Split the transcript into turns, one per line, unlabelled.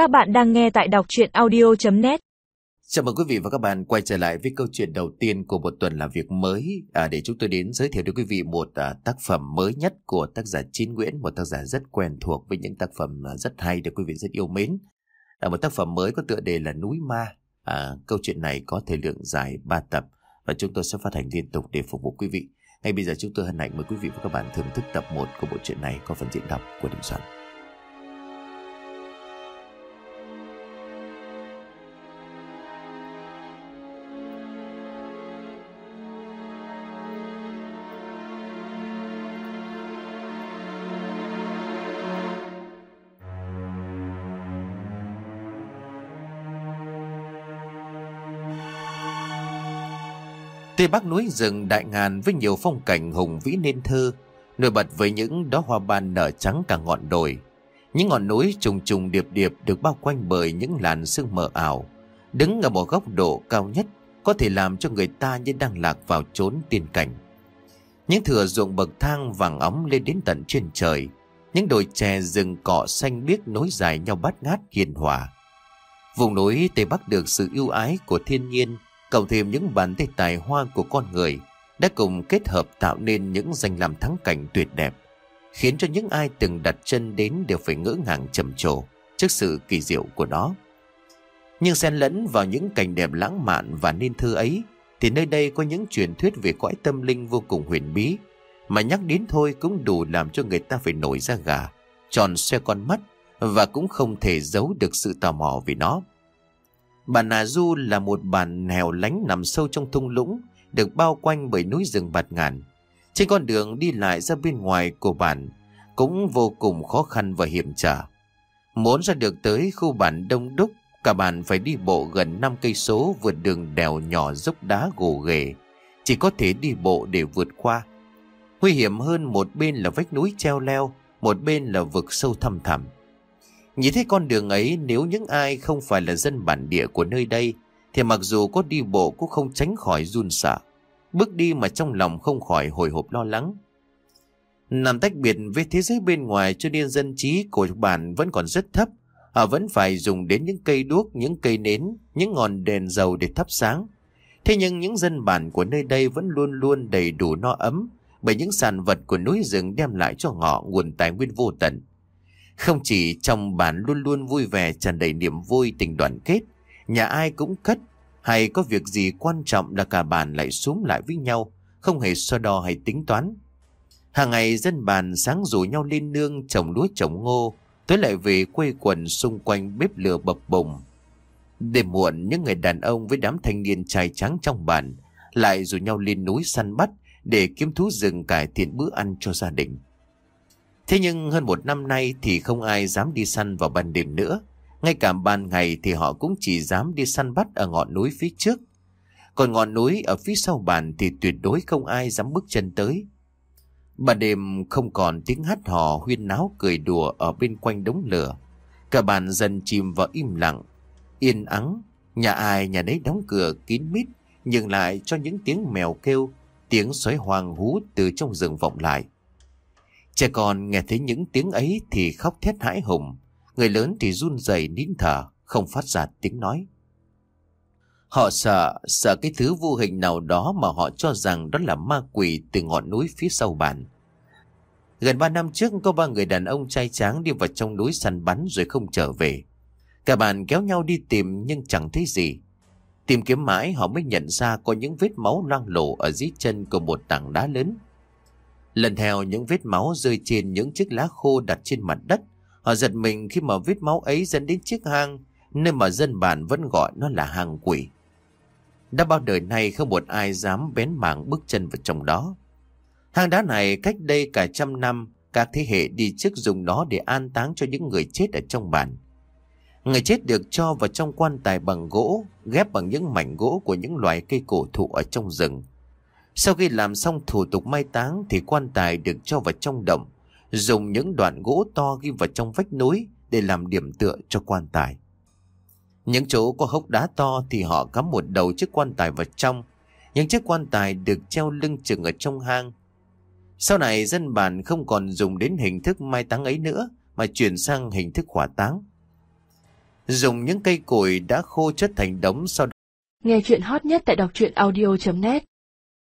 Các bạn đang nghe tại đọc chuyện audio.net
Chào mừng quý vị và các bạn quay trở lại với câu chuyện đầu tiên của một tuần làm việc mới à, để chúng tôi đến giới thiệu đến quý vị một à, tác phẩm mới nhất của tác giả Chín Nguyễn, một tác giả rất quen thuộc với những tác phẩm à, rất hay được quý vị rất yêu mến. À, một tác phẩm mới có tựa đề là Núi Ma. À, câu chuyện này có thời lượng dài 3 tập và chúng tôi sẽ phát hành liên tục để phục vụ quý vị. Ngay bây giờ chúng tôi hân hạnh mời quý vị và các bạn thưởng thức tập 1 của bộ truyện này có phần diễn đọc của Đình Soạn. Tây Bắc núi rừng đại ngàn với nhiều phong cảnh hùng vĩ nên thơ, nổi bật với những đóa hoa ban nở trắng cả ngọn đồi. Những ngọn núi trùng trùng điệp điệp được bao quanh bởi những làn sương mờ ảo. Đứng ở một góc độ cao nhất có thể làm cho người ta như đang lạc vào chốn tiên cảnh. Những thửa ruộng bậc thang vàng óng lên đến tận trên trời. Những đồi chè rừng cỏ xanh biếc nối dài nhau bát ngát hiền hòa. Vùng núi Tây Bắc được sự ưu ái của thiên nhiên cộng thêm những bàn tay tài hoa của con người đã cùng kết hợp tạo nên những danh làm thắng cảnh tuyệt đẹp, khiến cho những ai từng đặt chân đến đều phải ngỡ ngàng trầm trồ trước sự kỳ diệu của nó. Nhưng xen lẫn vào những cảnh đẹp lãng mạn và nên thơ ấy, thì nơi đây có những truyền thuyết về cõi tâm linh vô cùng huyền bí, mà nhắc đến thôi cũng đủ làm cho người ta phải nổi da gà, tròn xoe con mắt và cũng không thể giấu được sự tò mò về nó. Bản Nà Du là một bản hẻo lánh nằm sâu trong thung lũng, được bao quanh bởi núi rừng bạt ngàn. Trên con đường đi lại ra bên ngoài của bản cũng vô cùng khó khăn và hiểm trở. Muốn ra được tới khu bản đông đúc, cả bản phải đi bộ gần 5 cây số vượt đường đèo nhỏ dốc đá gồ ghề, chỉ có thể đi bộ để vượt qua. Nguy hiểm hơn một bên là vách núi treo leo, một bên là vực sâu thăm thẳm. Nhìn thấy con đường ấy nếu những ai không phải là dân bản địa của nơi đây thì mặc dù có đi bộ cũng không tránh khỏi run sợ. Bước đi mà trong lòng không khỏi hồi hộp lo lắng. Nằm tách biệt với thế giới bên ngoài cho nên dân trí của bản vẫn còn rất thấp. Họ vẫn phải dùng đến những cây đuốc, những cây nến, những ngọn đèn dầu để thắp sáng. Thế nhưng những dân bản của nơi đây vẫn luôn luôn đầy đủ no ấm bởi những sản vật của núi rừng đem lại cho họ nguồn tài nguyên vô tận. Không chỉ trong bản luôn luôn vui vẻ tràn đầy niềm vui tình đoàn kết, nhà ai cũng cất, hay có việc gì quan trọng là cả bản lại xuống lại với nhau, không hề so đo hay tính toán. Hàng ngày dân bàn sáng rủ nhau lên nương trồng lúa trồng ngô, tối lại về quây quần xung quanh bếp lửa bập bùng. Đêm muộn, những người đàn ông với đám thanh niên trai trắng trong bản lại rủ nhau lên núi săn bắt để kiếm thú rừng cải thiện bữa ăn cho gia đình. Thế nhưng hơn một năm nay thì không ai dám đi săn vào ban đêm nữa. Ngay cả ban ngày thì họ cũng chỉ dám đi săn bắt ở ngọn núi phía trước. Còn ngọn núi ở phía sau bàn thì tuyệt đối không ai dám bước chân tới. Ban đêm không còn tiếng hát hò huyên náo cười đùa ở bên quanh đống lửa. Cả bàn dần chìm vào im lặng, yên ắng. Nhà ai nhà đấy đóng cửa kín mít nhưng lại cho những tiếng mèo kêu, tiếng sói hoàng hú từ trong rừng vọng lại. Trẻ con nghe thấy những tiếng ấy thì khóc thét hãi hùng. Người lớn thì run rẩy nín thở, không phát ra tiếng nói. Họ sợ, sợ cái thứ vô hình nào đó mà họ cho rằng đó là ma quỷ từ ngọn núi phía sau bàn. Gần ba năm trước có ba người đàn ông trai tráng đi vào trong núi săn bắn rồi không trở về. Cả bàn kéo nhau đi tìm nhưng chẳng thấy gì. Tìm kiếm mãi họ mới nhận ra có những vết máu loang lổ ở dưới chân của một tảng đá lớn. Lần theo những vết máu rơi trên những chiếc lá khô đặt trên mặt đất, họ giật mình khi mà vết máu ấy dẫn đến chiếc hang, nơi mà dân bản vẫn gọi nó là hang quỷ. Đã bao đời nay không một ai dám bén mảng bước chân vào trong đó. Hang đá này cách đây cả trăm năm, các thế hệ đi trước dùng nó để an táng cho những người chết ở trong bản. Người chết được cho vào trong quan tài bằng gỗ, ghép bằng những mảnh gỗ của những loài cây cổ thụ ở trong rừng. Sau khi làm xong thủ tục mai táng thì quan tài được cho vào trong động, dùng những đoạn gỗ to ghi vào trong vách núi để làm điểm tựa cho quan tài. Những chỗ có hốc đá to thì họ cắm một đầu chiếc quan tài vào trong, những chiếc quan tài được treo lưng chừng ở trong hang. Sau này dân bản không còn dùng đến hình thức mai táng ấy nữa mà chuyển sang hình thức hỏa táng. dùng những cây củi đã khô chất thành đống sau đó
Nghe chuyện hot nhất tại đọc truyện audio.net